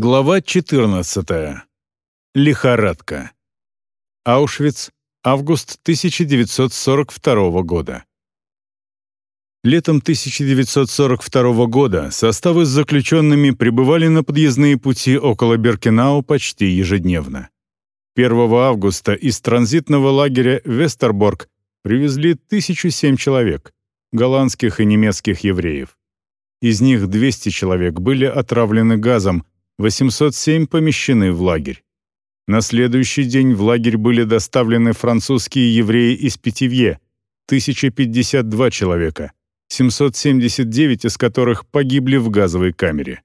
Глава 14. Лихорадка. Аушвиц, август 1942 года. Летом 1942 года составы с заключенными прибывали на подъездные пути около Беркенау почти ежедневно. 1 августа из транзитного лагеря Вестерборг привезли 1007 человек, голландских и немецких евреев. Из них 200 человек были отравлены газом, 807 помещены в лагерь. На следующий день в лагерь были доставлены французские евреи из Питивье, 1052 человека, 779 из которых погибли в газовой камере.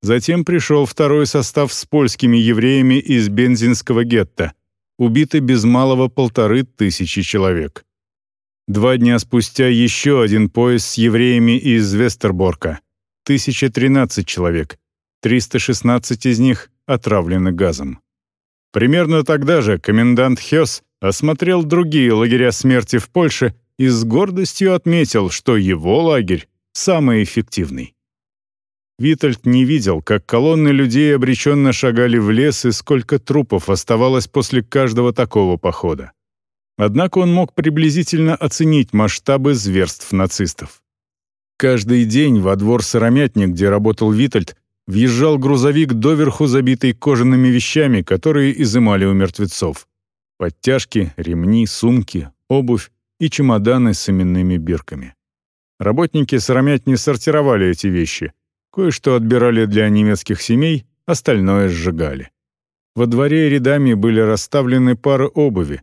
Затем пришел второй состав с польскими евреями из Бензинского гетто, убиты без малого полторы тысячи человек. Два дня спустя еще один поезд с евреями из Вестерборка, 1013 человек, 316 из них отравлены газом. Примерно тогда же комендант Хёс осмотрел другие лагеря смерти в Польше и с гордостью отметил, что его лагерь самый эффективный. Витальд не видел, как колонны людей обреченно шагали в лес и сколько трупов оставалось после каждого такого похода. Однако он мог приблизительно оценить масштабы зверств нацистов. Каждый день во двор сыромятни, где работал Витальд, въезжал грузовик, доверху забитый кожаными вещами, которые изымали у мертвецов. Подтяжки, ремни, сумки, обувь и чемоданы с именными бирками. Работники сыромятни сортировали эти вещи. Кое-что отбирали для немецких семей, остальное сжигали. Во дворе рядами были расставлены пары обуви,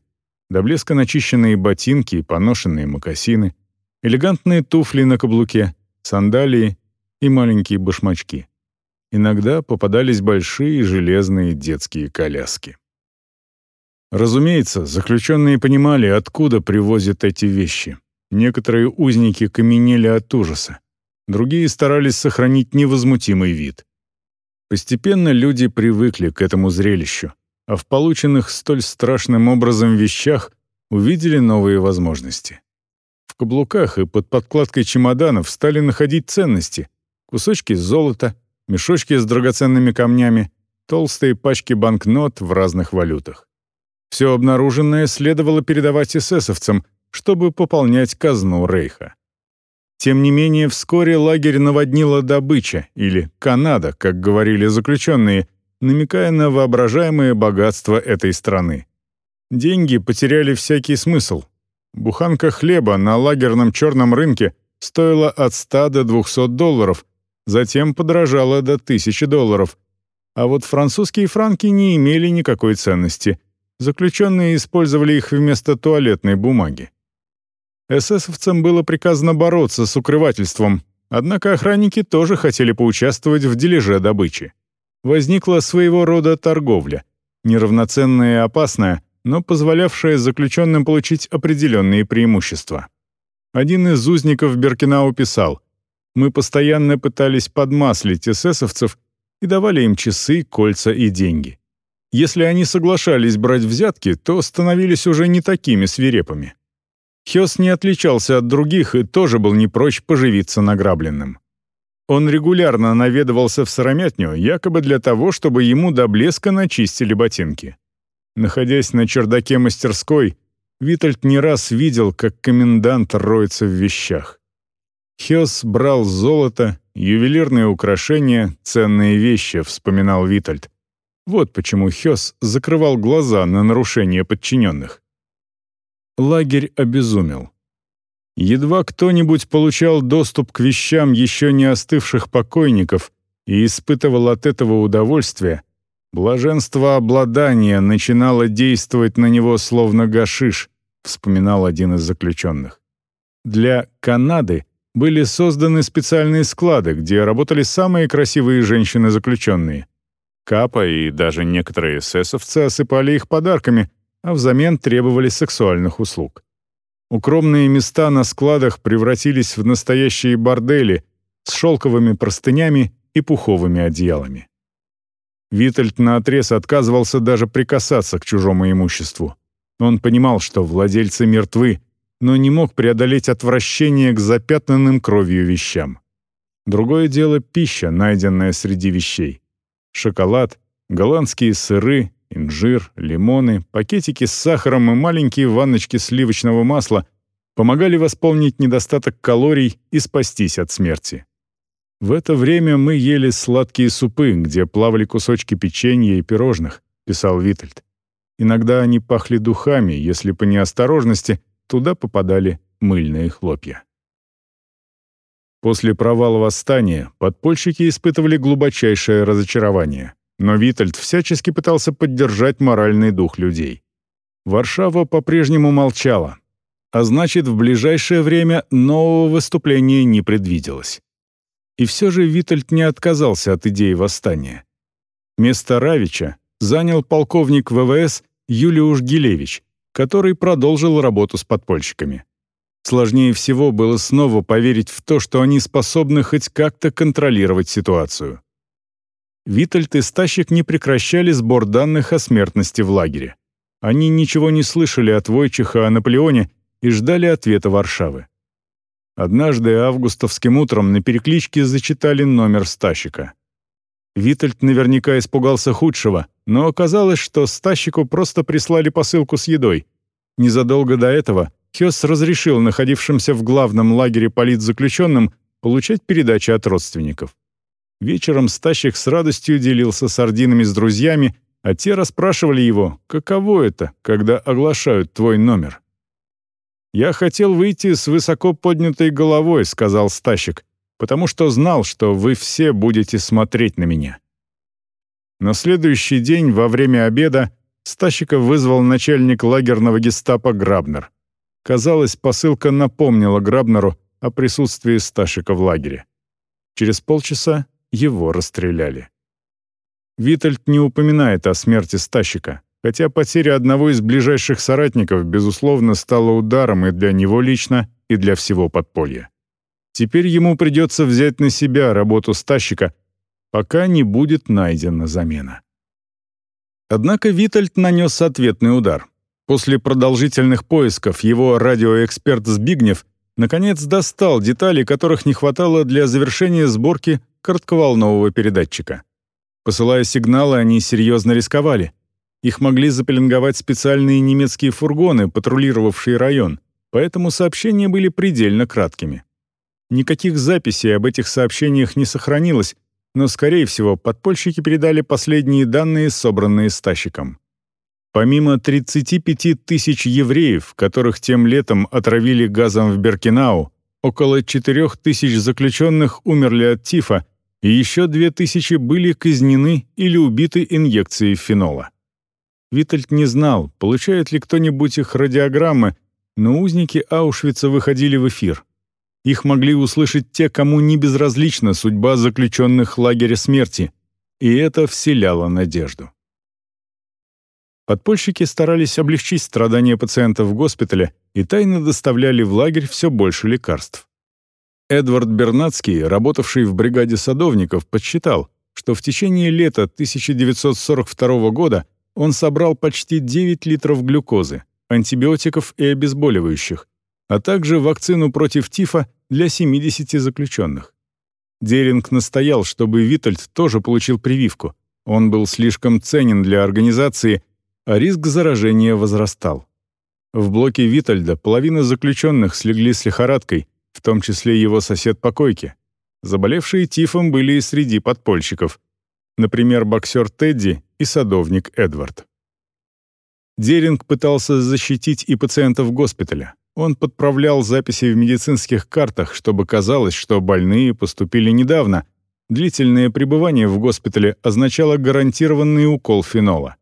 до блеска начищенные ботинки и поношенные мокасины, элегантные туфли на каблуке, сандалии и маленькие башмачки. Иногда попадались большие железные детские коляски. Разумеется, заключенные понимали, откуда привозят эти вещи. Некоторые узники каменели от ужаса. Другие старались сохранить невозмутимый вид. Постепенно люди привыкли к этому зрелищу, а в полученных столь страшным образом вещах увидели новые возможности. В каблуках и под подкладкой чемоданов стали находить ценности, кусочки золота, мешочки с драгоценными камнями, толстые пачки банкнот в разных валютах. Все обнаруженное следовало передавать эсэсовцам, чтобы пополнять казну Рейха. Тем не менее, вскоре лагерь наводнила добыча, или Канада, как говорили заключенные, намекая на воображаемое богатство этой страны. Деньги потеряли всякий смысл. Буханка хлеба на лагерном черном рынке стоила от 100 до 200 долларов, затем подорожало до 1000 долларов. А вот французские франки не имели никакой ценности. Заключенные использовали их вместо туалетной бумаги. Эсэсовцам было приказано бороться с укрывательством, однако охранники тоже хотели поучаствовать в дележе добычи. Возникла своего рода торговля, неравноценная и опасная, но позволявшая заключенным получить определенные преимущества. Один из узников Беркинау писал — мы постоянно пытались подмаслить эсэсовцев и давали им часы, кольца и деньги. Если они соглашались брать взятки, то становились уже не такими свирепыми. Хёс не отличался от других и тоже был не прочь поживиться награбленным. Он регулярно наведывался в сыромятню, якобы для того, чтобы ему до блеска начистили ботинки. Находясь на чердаке мастерской, Витальд не раз видел, как комендант роется в вещах. Хёс брал золото, ювелирные украшения, ценные вещи, вспоминал Витальд. Вот почему Хёс закрывал глаза на нарушение подчиненных. Лагерь обезумел. Едва кто-нибудь получал доступ к вещам еще не остывших покойников и испытывал от этого удовольствие, блаженство обладания начинало действовать на него словно гашиш, вспоминал один из заключенных. Для Канады были созданы специальные склады, где работали самые красивые женщины-заключенные. Капа и даже некоторые эсэсовцы осыпали их подарками, а взамен требовали сексуальных услуг. Укромные места на складах превратились в настоящие бордели с шелковыми простынями и пуховыми одеялами. Витальд наотрез отказывался даже прикасаться к чужому имуществу. Он понимал, что владельцы мертвы, но не мог преодолеть отвращение к запятнанным кровью вещам. Другое дело — пища, найденная среди вещей. Шоколад, голландские сыры, инжир, лимоны, пакетики с сахаром и маленькие ванночки сливочного масла помогали восполнить недостаток калорий и спастись от смерти. В это время мы ели сладкие супы, где плавали кусочки печенья и пирожных, писал Витальд. Иногда они пахли духами, если по неосторожности туда попадали мыльные хлопья. После провала восстания подпольщики испытывали глубочайшее разочарование, но Витальд всячески пытался поддержать моральный дух людей. Варшава по-прежнему молчала, а значит, в ближайшее время нового выступления не предвиделось. И все же Витальд не отказался от идеи восстания. Место Равича занял полковник ВВС Юлиуш Гилевич, который продолжил работу с подпольщиками. Сложнее всего было снова поверить в то, что они способны хоть как-то контролировать ситуацию. Витальд и Стащик не прекращали сбор данных о смертности в лагере. Они ничего не слышали от Войчиха о Наполеоне и ждали ответа Варшавы. Однажды августовским утром на перекличке зачитали номер Стащика. Витальд наверняка испугался худшего, но оказалось, что Стащику просто прислали посылку с едой. Незадолго до этого Хёс разрешил находившимся в главном лагере политзаключенным получать передачи от родственников. Вечером Стащик с радостью делился сардинами с друзьями, а те расспрашивали его, каково это, когда оглашают твой номер. «Я хотел выйти с высоко поднятой головой», — сказал Стащик, «потому что знал, что вы все будете смотреть на меня». На следующий день, во время обеда, Стащика вызвал начальник лагерного гестапо Грабнер. Казалось, посылка напомнила Грабнеру о присутствии Стащика в лагере. Через полчаса его расстреляли. Витальд не упоминает о смерти Стащика, хотя потеря одного из ближайших соратников, безусловно, стала ударом и для него лично, и для всего подполья. Теперь ему придется взять на себя работу Стащика, пока не будет найдена замена. Однако Витальд нанес ответный удар. После продолжительных поисков его радиоэксперт Збигнев наконец достал детали, которых не хватало для завершения сборки коротковолнового передатчика. Посылая сигналы, они серьезно рисковали. Их могли запеленговать специальные немецкие фургоны, патрулировавшие район, поэтому сообщения были предельно краткими. Никаких записей об этих сообщениях не сохранилось, но, скорее всего, подпольщики передали последние данные, собранные Стащиком. Помимо 35 тысяч евреев, которых тем летом отравили газом в Беркинау, около 4 тысяч заключенных умерли от тифа, и еще 2 тысячи были казнены или убиты инъекцией фенола. Витальд не знал, получает ли кто-нибудь их радиограммы, но узники Аушвица выходили в эфир. Их могли услышать те, кому не безразлична судьба заключенных лагеря смерти, и это вселяло надежду. Подпольщики старались облегчить страдания пациентов в госпитале и тайно доставляли в лагерь все больше лекарств. Эдвард Бернацкий, работавший в бригаде садовников, подсчитал, что в течение лета 1942 года он собрал почти 9 литров глюкозы, антибиотиков и обезболивающих, а также вакцину против тифа для 70 заключенных. Деринг настоял, чтобы Витальд тоже получил прививку. Он был слишком ценен для организации а риск заражения возрастал. В блоке Витальда половина заключенных слегли с лихорадкой, в том числе его сосед по койке. Заболевшие тифом были и среди подпольщиков, например, боксер Тедди и садовник Эдвард. Деринг пытался защитить и пациентов госпиталя. Он подправлял записи в медицинских картах, чтобы казалось, что больные поступили недавно. Длительное пребывание в госпитале означало гарантированный укол фенола.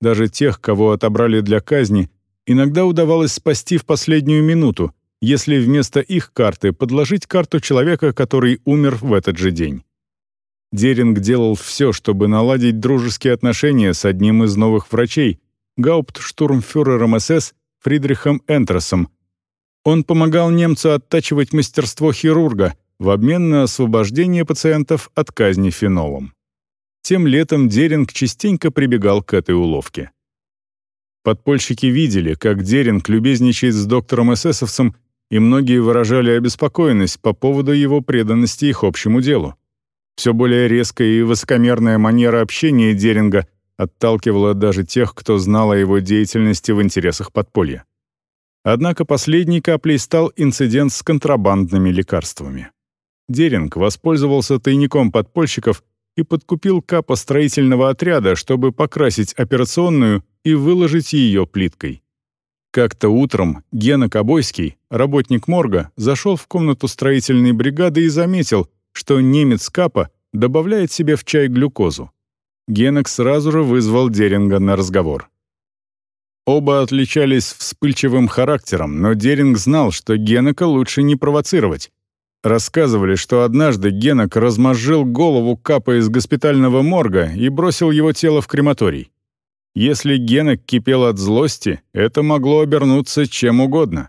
Даже тех, кого отобрали для казни, иногда удавалось спасти в последнюю минуту, если вместо их карты подложить карту человека, который умер в этот же день. Деринг делал все, чтобы наладить дружеские отношения с одним из новых врачей, гауптштурмфюрером СС Фридрихом Энтросом. Он помогал немцу оттачивать мастерство хирурга в обмен на освобождение пациентов от казни фенолом. Тем летом Деринг частенько прибегал к этой уловке. Подпольщики видели, как Деринг любезничает с доктором эсэсовцем, и многие выражали обеспокоенность по поводу его преданности их общему делу. Все более резкая и высокомерная манера общения Деринга отталкивала даже тех, кто знал о его деятельности в интересах подполья. Однако последней каплей стал инцидент с контрабандными лекарствами. Деринг воспользовался тайником подпольщиков и подкупил капа строительного отряда, чтобы покрасить операционную и выложить ее плиткой. Как-то утром Гена Кобойский, работник морга, зашел в комнату строительной бригады и заметил, что немец Капа добавляет себе в чай глюкозу. Генок сразу же вызвал Деринга на разговор. Оба отличались вспыльчивым характером, но Деринг знал, что Генека лучше не провоцировать. Рассказывали, что однажды Генок размозжил голову Капа из госпитального морга и бросил его тело в крематорий. Если Генок кипел от злости, это могло обернуться чем угодно.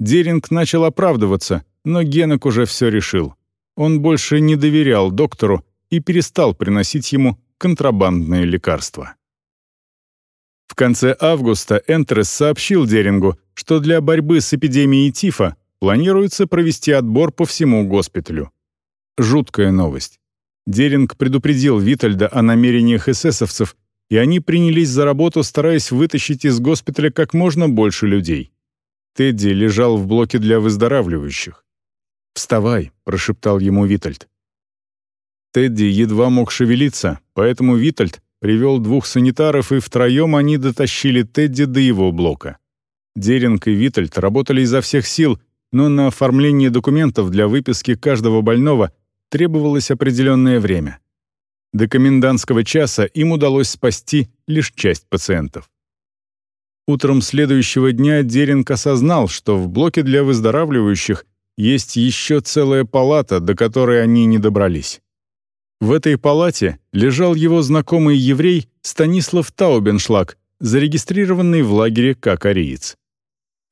Деринг начал оправдываться, но Генок уже все решил он больше не доверял доктору и перестал приносить ему контрабандные лекарства. В конце августа Энтрес сообщил Дерингу, что для борьбы с эпидемией тифа планируется провести отбор по всему госпиталю. Жуткая новость. Деринг предупредил Витальда о намерениях эсэсовцев, и они принялись за работу, стараясь вытащить из госпиталя как можно больше людей. Тедди лежал в блоке для выздоравливающих. «Вставай», — прошептал ему Витальд. Тедди едва мог шевелиться, поэтому Витальд привел двух санитаров, и втроем они дотащили Тедди до его блока. Деринг и Витальд работали изо всех сил, но на оформление документов для выписки каждого больного требовалось определенное время. До комендантского часа им удалось спасти лишь часть пациентов. Утром следующего дня Деринг осознал, что в блоке для выздоравливающих есть еще целая палата, до которой они не добрались. В этой палате лежал его знакомый еврей Станислав Таубеншлаг, зарегистрированный в лагере как ариец.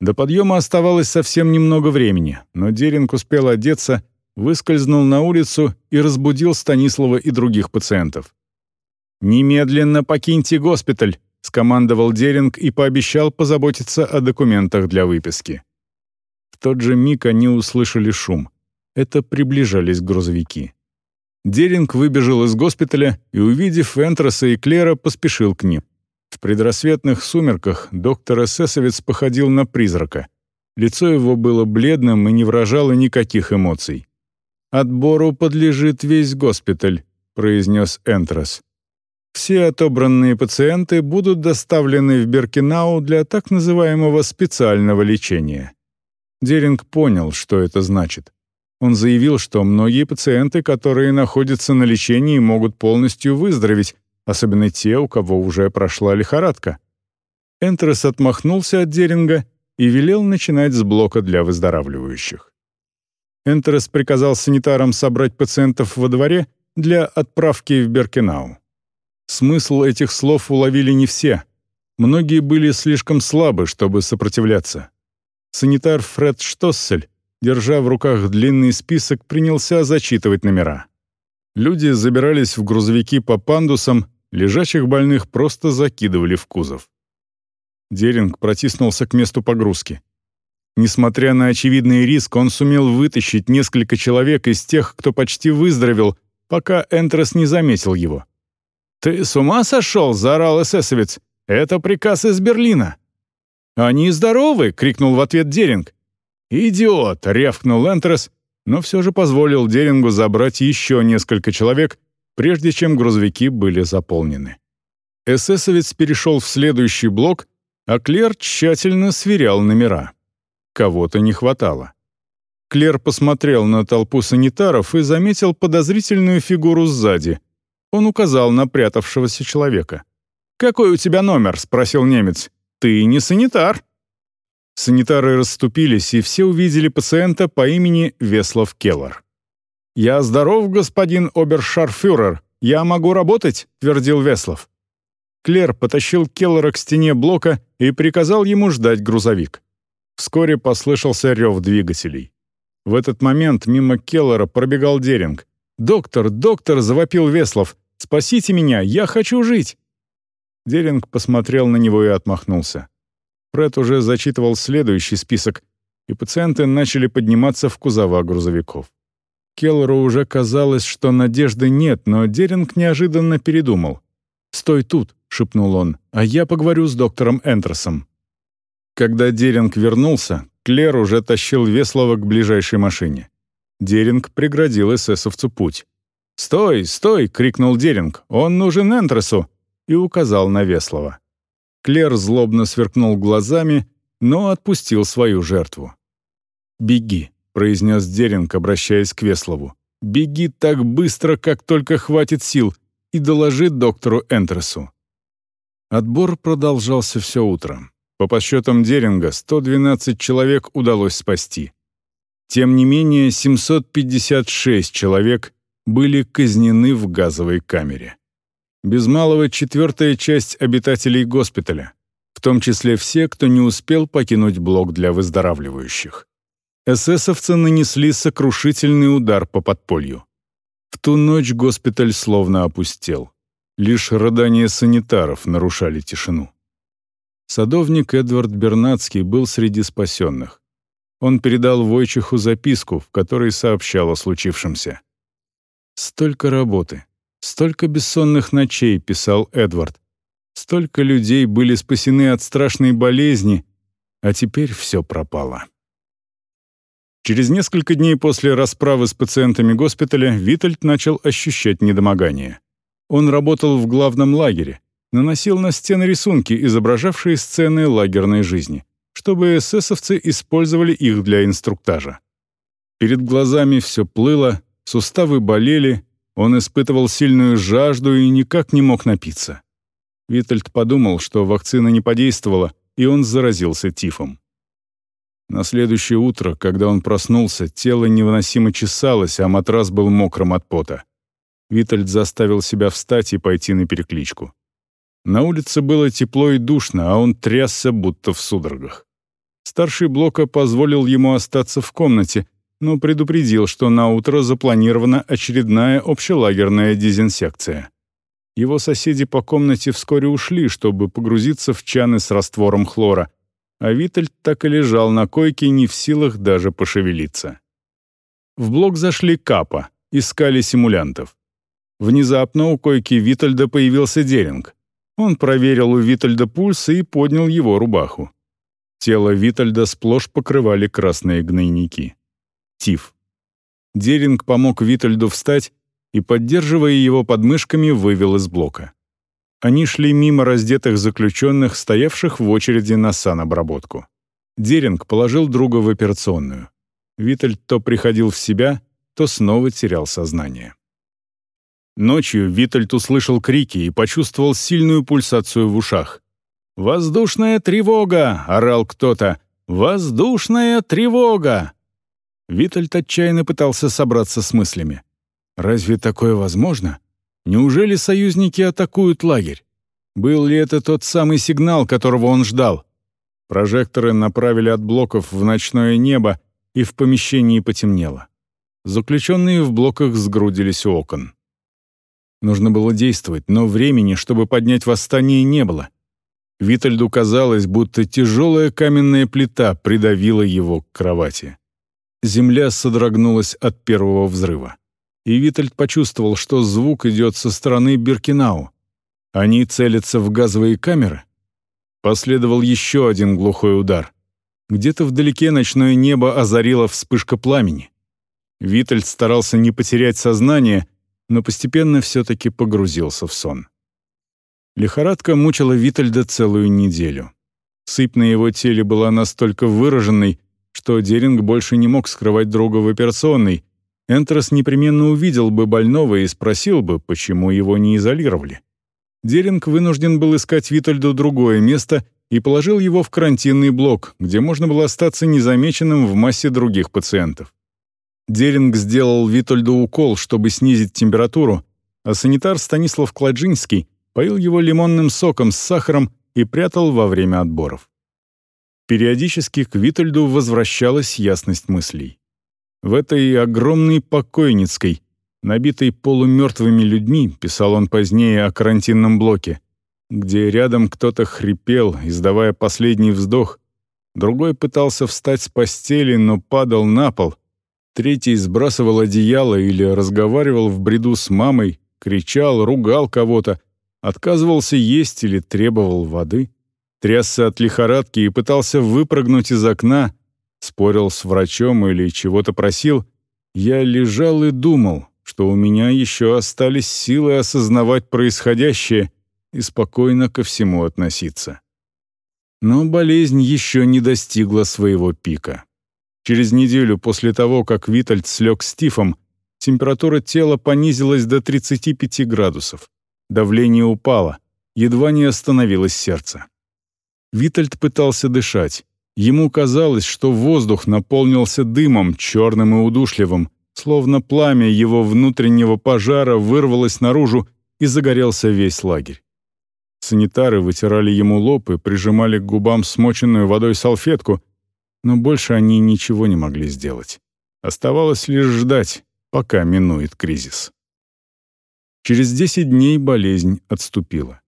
До подъема оставалось совсем немного времени, но Деринг успел одеться, выскользнул на улицу и разбудил Станислава и других пациентов. «Немедленно покиньте госпиталь», — скомандовал Деринг и пообещал позаботиться о документах для выписки тот же миг они услышали шум. Это приближались грузовики. Деринг выбежал из госпиталя и, увидев Энтроса и Клера, поспешил к ним. В предрассветных сумерках доктор эсэсовец походил на призрака. Лицо его было бледным и не выражало никаких эмоций. «Отбору подлежит весь госпиталь», — произнес Энтрос. «Все отобранные пациенты будут доставлены в Беркинау для так называемого специального лечения. Деринг понял, что это значит. Он заявил, что многие пациенты, которые находятся на лечении, могут полностью выздороветь, особенно те, у кого уже прошла лихорадка. Энтрес отмахнулся от Деринга и велел начинать с блока для выздоравливающих. Энтерес приказал санитарам собрать пациентов во дворе для отправки в Беркенау. Смысл этих слов уловили не все. Многие были слишком слабы, чтобы сопротивляться. Санитар Фред Штоссель, держа в руках длинный список, принялся зачитывать номера. Люди забирались в грузовики по пандусам, лежачих больных просто закидывали в кузов. Деринг протиснулся к месту погрузки. Несмотря на очевидный риск, он сумел вытащить несколько человек из тех, кто почти выздоровел, пока Энтрес не заметил его. «Ты с ума сошел?» — заорал эсэсовец. «Это приказ из Берлина!» «Они здоровы!» — крикнул в ответ Деринг. «Идиот!» — рявкнул Энтерс, но все же позволил Дерингу забрать еще несколько человек, прежде чем грузовики были заполнены. Эсэсовец перешел в следующий блок, а Клер тщательно сверял номера. Кого-то не хватало. Клер посмотрел на толпу санитаров и заметил подозрительную фигуру сзади. Он указал на прятавшегося человека. «Какой у тебя номер?» — спросил немец. «Ты не санитар». Санитары расступились, и все увидели пациента по имени Веслов Келлер. «Я здоров, господин обершарфюрер. Я могу работать?» — твердил Веслов. Клер потащил Келлера к стене блока и приказал ему ждать грузовик. Вскоре послышался рев двигателей. В этот момент мимо Келлера пробегал Деринг. «Доктор, доктор!» — завопил Веслов. «Спасите меня! Я хочу жить!» Деринг посмотрел на него и отмахнулся. Фред уже зачитывал следующий список, и пациенты начали подниматься в кузова грузовиков. Келлеру уже казалось, что надежды нет, но Деринг неожиданно передумал. «Стой тут», — шепнул он, — «а я поговорю с доктором Энтерсом». Когда Деринг вернулся, Клер уже тащил Веслова к ближайшей машине. Деринг преградил эсэсовцу путь. «Стой, стой!» — крикнул Деринг. «Он нужен Энтресу!» и указал на Веслова. Клер злобно сверкнул глазами, но отпустил свою жертву. «Беги», — произнес Деринг, обращаясь к Веслову. «Беги так быстро, как только хватит сил, и доложи доктору Энтресу». Отбор продолжался все утро. По подсчетам Деринга, 112 человек удалось спасти. Тем не менее, 756 человек были казнены в газовой камере. Без малого четвертая часть обитателей госпиталя, в том числе все, кто не успел покинуть блок для выздоравливающих. Эсэсовцы нанесли сокрушительный удар по подполью. В ту ночь госпиталь словно опустел. Лишь рыдания санитаров нарушали тишину. Садовник Эдвард Бернацкий был среди спасенных. Он передал Войчиху записку, в которой сообщал о случившемся. «Столько работы, столько бессонных ночей», — писал Эдвард. «Столько людей были спасены от страшной болезни, а теперь все пропало». Через несколько дней после расправы с пациентами госпиталя Витальд начал ощущать недомогание. Он работал в главном лагере, наносил на стены рисунки, изображавшие сцены лагерной жизни чтобы эсэсовцы использовали их для инструктажа. Перед глазами все плыло, суставы болели, он испытывал сильную жажду и никак не мог напиться. Витальд подумал, что вакцина не подействовала, и он заразился тифом. На следующее утро, когда он проснулся, тело невыносимо чесалось, а матрас был мокрым от пота. Витальд заставил себя встать и пойти на перекличку. На улице было тепло и душно, а он трясся, будто в судорогах. Старший Блока позволил ему остаться в комнате, но предупредил, что на утро запланирована очередная общелагерная дезинсекция. Его соседи по комнате вскоре ушли, чтобы погрузиться в чаны с раствором хлора, а Витальд так и лежал на койке, не в силах даже пошевелиться. В блок зашли Капа, искали симулянтов. Внезапно у койки Витальда появился Деринг. Он проверил у Витальда пульс и поднял его рубаху. Тело Витальда сплошь покрывали красные гнойники. Тиф. Деринг помог Витальду встать и, поддерживая его подмышками, вывел из блока. Они шли мимо раздетых заключенных, стоявших в очереди на санобработку. Деринг положил друга в операционную. Витальд то приходил в себя, то снова терял сознание. Ночью Витальд услышал крики и почувствовал сильную пульсацию в ушах. «Воздушная тревога!» — орал кто-то. «Воздушная тревога!» Витальд отчаянно пытался собраться с мыслями. «Разве такое возможно? Неужели союзники атакуют лагерь? Был ли это тот самый сигнал, которого он ждал?» Прожекторы направили от блоков в ночное небо, и в помещении потемнело. Заключенные в блоках сгрудились у окон. Нужно было действовать, но времени, чтобы поднять восстание, не было. Витальду казалось, будто тяжелая каменная плита придавила его к кровати. Земля содрогнулась от первого взрыва. И Витальд почувствовал, что звук идет со стороны Биркинау. Они целятся в газовые камеры? Последовал еще один глухой удар. Где-то вдалеке ночное небо озарила вспышка пламени. Витальд старался не потерять сознание, но постепенно все-таки погрузился в сон. Лихорадка мучила Витальда целую неделю. Сыпь на его теле была настолько выраженной, что Деринг больше не мог скрывать друга в операционной. Энтрос непременно увидел бы больного и спросил бы, почему его не изолировали. Деринг вынужден был искать Витальду другое место и положил его в карантинный блок, где можно было остаться незамеченным в массе других пациентов. Деринг сделал Витальду укол, чтобы снизить температуру, а санитар Станислав Кладжинский поил его лимонным соком с сахаром и прятал во время отборов. Периодически к Витальду возвращалась ясность мыслей. В этой огромной покойницкой, набитой полумертвыми людьми, писал он позднее о карантинном блоке, где рядом кто-то хрипел, издавая последний вздох, другой пытался встать с постели, но падал на пол, Третий сбрасывал одеяло или разговаривал в бреду с мамой, кричал, ругал кого-то, отказывался есть или требовал воды, трясся от лихорадки и пытался выпрыгнуть из окна, спорил с врачом или чего-то просил, я лежал и думал, что у меня еще остались силы осознавать происходящее и спокойно ко всему относиться. Но болезнь еще не достигла своего пика. Через неделю после того, как Витальд слег с тифом, температура тела понизилась до 35 градусов. Давление упало, едва не остановилось сердце. Витальд пытался дышать. Ему казалось, что воздух наполнился дымом, черным и удушливым, словно пламя его внутреннего пожара вырвалось наружу и загорелся весь лагерь. Санитары вытирали ему лоб и прижимали к губам смоченную водой салфетку, но больше они ничего не могли сделать. Оставалось лишь ждать, пока минует кризис. Через 10 дней болезнь отступила.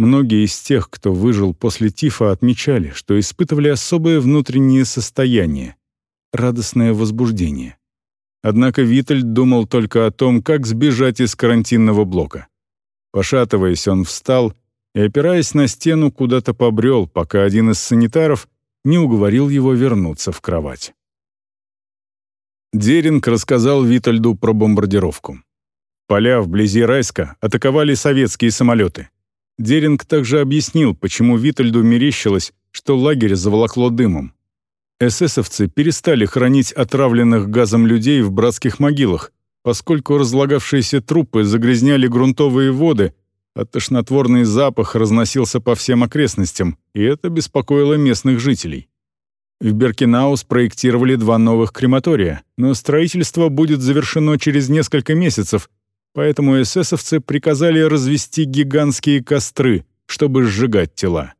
Многие из тех, кто выжил после тифа, отмечали, что испытывали особое внутреннее состояние — радостное возбуждение. Однако Витальд думал только о том, как сбежать из карантинного блока. Пошатываясь, он встал и, опираясь на стену, куда-то побрел, пока один из санитаров не уговорил его вернуться в кровать. Деринг рассказал Витальду про бомбардировку. Поля вблизи Райска атаковали советские самолеты. Деринг также объяснил, почему Витальду мерещилось, что лагерь заволокло дымом. Эсэсовцы перестали хранить отравленных газом людей в братских могилах, поскольку разлагавшиеся трупы загрязняли грунтовые воды, а тошнотворный запах разносился по всем окрестностям, и это беспокоило местных жителей. В Беркинау спроектировали два новых крематория, но строительство будет завершено через несколько месяцев, поэтому эсэсовцы приказали развести гигантские костры, чтобы сжигать тела.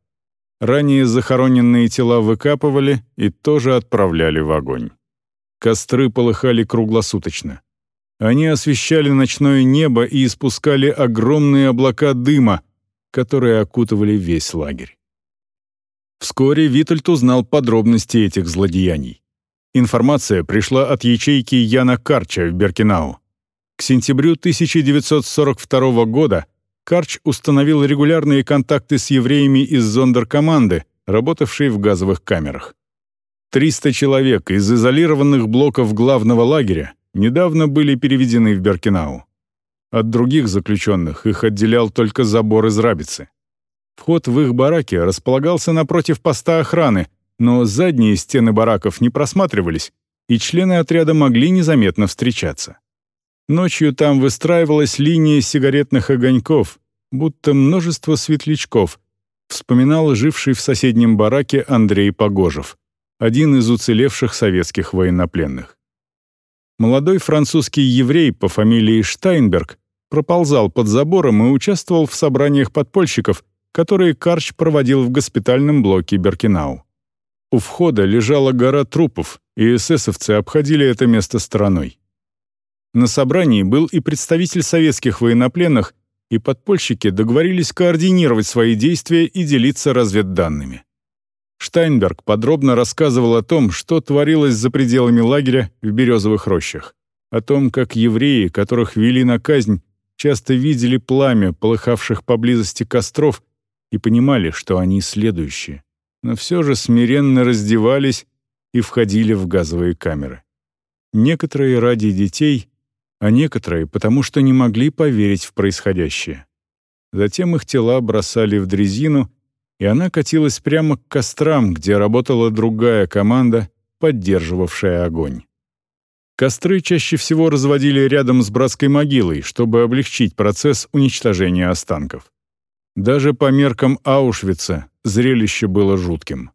Ранее захороненные тела выкапывали и тоже отправляли в огонь. Костры полыхали круглосуточно. Они освещали ночное небо и испускали огромные облака дыма, которые окутывали весь лагерь. Вскоре Витальд узнал подробности этих злодеяний. Информация пришла от ячейки Яна Карча в Беркинау. К сентябрю 1942 года Карч установил регулярные контакты с евреями из зондеркоманды, работавшей в газовых камерах. 300 человек из изолированных блоков главного лагеря недавно были переведены в Беркинау. От других заключенных их отделял только забор из рабицы. Вход в их бараки располагался напротив поста охраны, но задние стены бараков не просматривались, и члены отряда могли незаметно встречаться. Ночью там выстраивалась линия сигаретных огоньков, будто множество светлячков, вспоминал живший в соседнем бараке Андрей Погожев, один из уцелевших советских военнопленных. Молодой французский еврей по фамилии Штайнберг проползал под забором и участвовал в собраниях подпольщиков, которые Карч проводил в госпитальном блоке Беркинау. У входа лежала гора трупов, и эсэсовцы обходили это место стороной. На собрании был и представитель советских военнопленных, и подпольщики договорились координировать свои действия и делиться разведданными. Штайнберг подробно рассказывал о том, что творилось за пределами лагеря в Березовых рощах, о том, как евреи, которых вели на казнь, часто видели пламя полыхавших поблизости костров и понимали, что они следующие, но все же смиренно раздевались и входили в газовые камеры. Некоторые ради детей, а некоторые потому, что не могли поверить в происходящее. Затем их тела бросали в дрезину и она катилась прямо к кострам, где работала другая команда, поддерживавшая огонь. Костры чаще всего разводили рядом с братской могилой, чтобы облегчить процесс уничтожения останков. Даже по меркам Аушвица зрелище было жутким.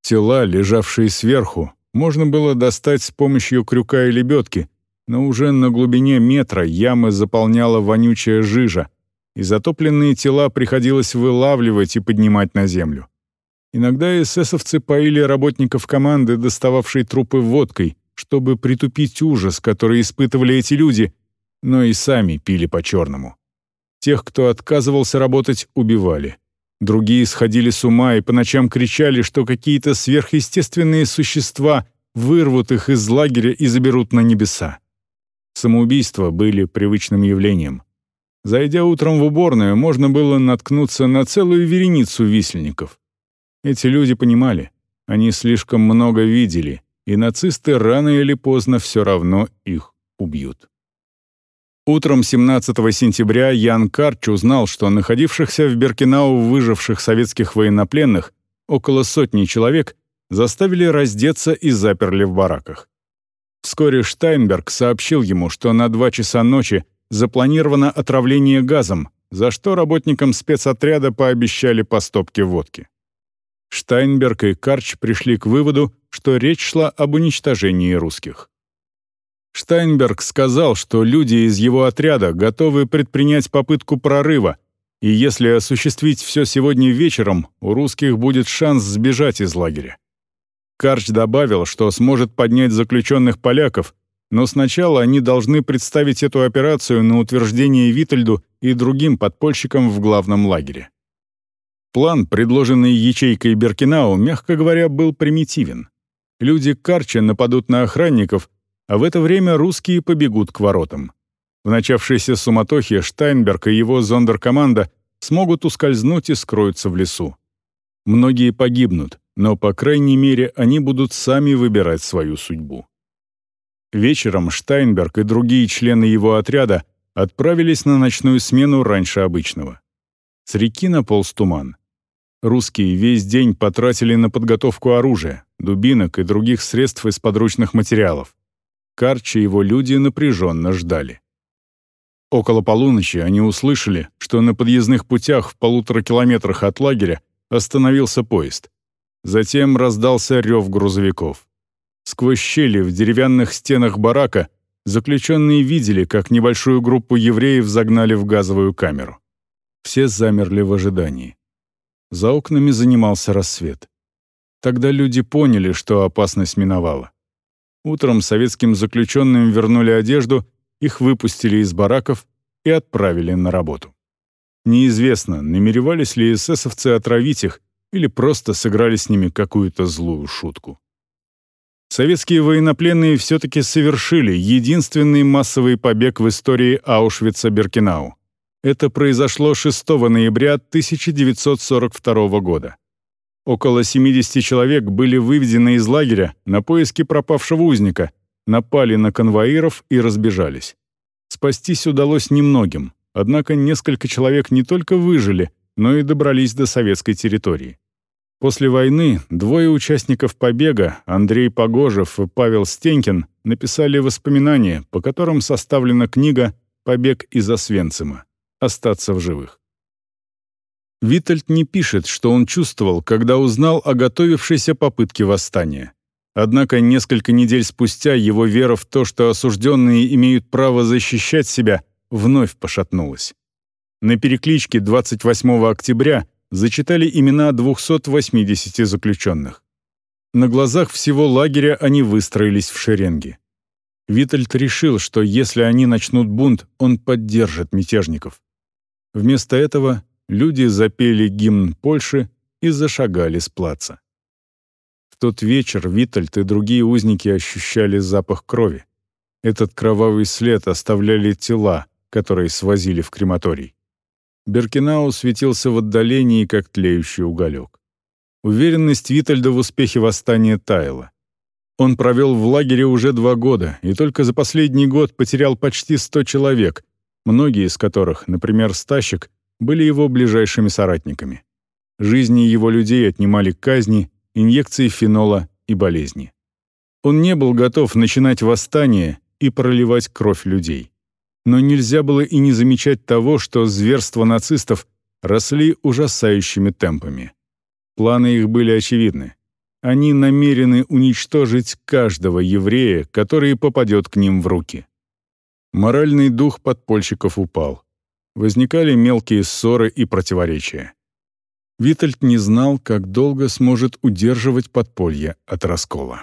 Тела, лежавшие сверху, можно было достать с помощью крюка и лебедки, но уже на глубине метра ямы заполняла вонючая жижа, и затопленные тела приходилось вылавливать и поднимать на землю. Иногда эсэсовцы поили работников команды, достававшей трупы водкой, чтобы притупить ужас, который испытывали эти люди, но и сами пили по-черному. Тех, кто отказывался работать, убивали. Другие сходили с ума и по ночам кричали, что какие-то сверхъестественные существа вырвут их из лагеря и заберут на небеса. Самоубийства были привычным явлением. Зайдя утром в уборную, можно было наткнуться на целую вереницу висельников. Эти люди понимали, они слишком много видели, и нацисты рано или поздно все равно их убьют. Утром 17 сентября Ян Карч узнал, что находившихся в Беркинау выживших советских военнопленных около сотни человек заставили раздеться и заперли в бараках. Вскоре Штайнберг сообщил ему, что на два часа ночи запланировано отравление газом, за что работникам спецотряда пообещали по стопке водки. Штайнберг и Карч пришли к выводу, что речь шла об уничтожении русских. Штайнберг сказал, что люди из его отряда готовы предпринять попытку прорыва, и если осуществить все сегодня вечером, у русских будет шанс сбежать из лагеря. Карч добавил, что сможет поднять заключенных поляков, но сначала они должны представить эту операцию на утверждение Витальду и другим подпольщикам в главном лагере. План, предложенный ячейкой Беркинау, мягко говоря, был примитивен. Люди Карча нападут на охранников, а в это время русские побегут к воротам. В начавшейся суматохе Штайнберг и его зондеркоманда смогут ускользнуть и скроются в лесу. Многие погибнут, но, по крайней мере, они будут сами выбирать свою судьбу. Вечером Штайнберг и другие члены его отряда отправились на ночную смену раньше обычного. С реки наполз туман. Русские весь день потратили на подготовку оружия, дубинок и других средств из подручных материалов. Карчи его люди напряженно ждали. Около полуночи они услышали, что на подъездных путях в полутора километрах от лагеря остановился поезд. Затем раздался рев грузовиков. Сквозь щели в деревянных стенах барака заключенные видели, как небольшую группу евреев загнали в газовую камеру. Все замерли в ожидании. За окнами занимался рассвет. Тогда люди поняли, что опасность миновала. Утром советским заключенным вернули одежду, их выпустили из бараков и отправили на работу. Неизвестно, намеревались ли эсэсовцы отравить их или просто сыграли с ними какую-то злую шутку. Советские военнопленные все-таки совершили единственный массовый побег в истории Аушвица-Беркинау. Это произошло 6 ноября 1942 года. Около 70 человек были выведены из лагеря на поиски пропавшего узника, напали на конвоиров и разбежались. Спастись удалось немногим, однако несколько человек не только выжили, но и добрались до советской территории. После войны двое участников побега, Андрей Погожев и Павел Стенькин, написали воспоминания, по которым составлена книга «Побег из Освенцима. Остаться в живых». Витальд не пишет, что он чувствовал, когда узнал о готовившейся попытке восстания. Однако несколько недель спустя его вера в то, что осужденные имеют право защищать себя, вновь пошатнулась. На перекличке 28 октября зачитали имена 280 заключенных. На глазах всего лагеря они выстроились в шеренги. Витальд решил, что если они начнут бунт, он поддержит мятежников. Вместо этого люди запели гимн Польши и зашагали с плаца. В тот вечер Витальд и другие узники ощущали запах крови. Этот кровавый след оставляли тела, которые свозили в крематорий. Беркинау светился в отдалении, как тлеющий уголек. Уверенность Витальда в успехе восстания таяла. Он провел в лагере уже два года и только за последний год потерял почти сто человек, многие из которых, например, Стащик, были его ближайшими соратниками. Жизни его людей отнимали казни, инъекции фенола и болезни. Он не был готов начинать восстание и проливать кровь людей. Но нельзя было и не замечать того, что зверства нацистов росли ужасающими темпами. Планы их были очевидны. Они намерены уничтожить каждого еврея, который попадет к ним в руки. Моральный дух подпольщиков упал возникали мелкие ссоры и противоречия. Витальд не знал, как долго сможет удерживать подполье от раскола.